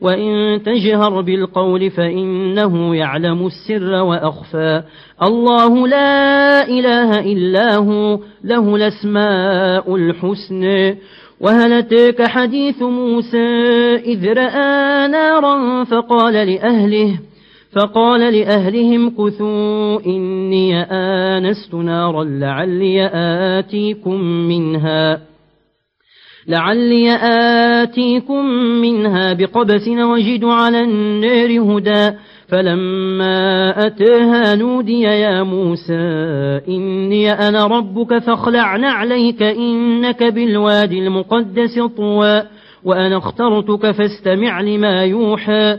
وإن تجهر بالقول فإنه يعلم السر وأخفى. الله لا إله إلا هو له الأسماء الحسنى وهل أتاك حديث موسى إذ رأى نارا فقال لأهله فقال لأهلهم كثوا إني آنست نارا لعلي آتيكم منها. لعلي آتيكم منها بقبس وجد على النار هدى. فلما أتاها نودي يا موسى إني أنا ربك فاخلع نعليك إنك بالوادي المقدس طوى. وأنا اخترتك فاستمع لما يوحى.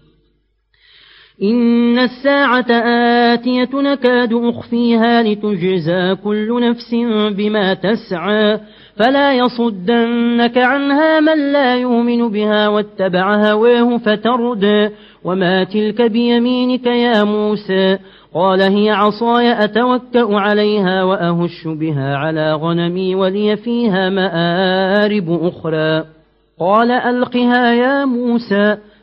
إن الساعة آتية نكاد أخفيها لتجزى كل نفس بما تسعى فلا يصدنك عنها من لا يؤمن بها واتبع هواه فتردى وما تلك بيمينك يا موسى قال هي عصاي أتوكأ عليها وأهش بها على غنمي ولي فيها مآرب أخرى قال ألقها يا موسى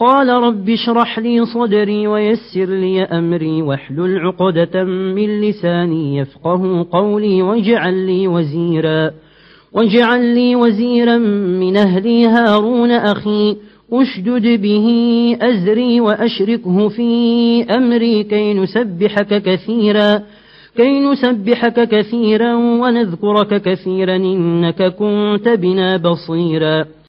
قال رب اشرح لي صدري ويسر لي أمري واحلل عقدة من لساني يفقه قولي واجعل لي وزيرا واجعل لي وزيرا من أهلي هارون أخي أشدد به أزري وأشركه في أمري كي نسبحك كثيرا كي نسبحك كثيرا ونذكرك كثيرا إنك كنت بنا بصيرا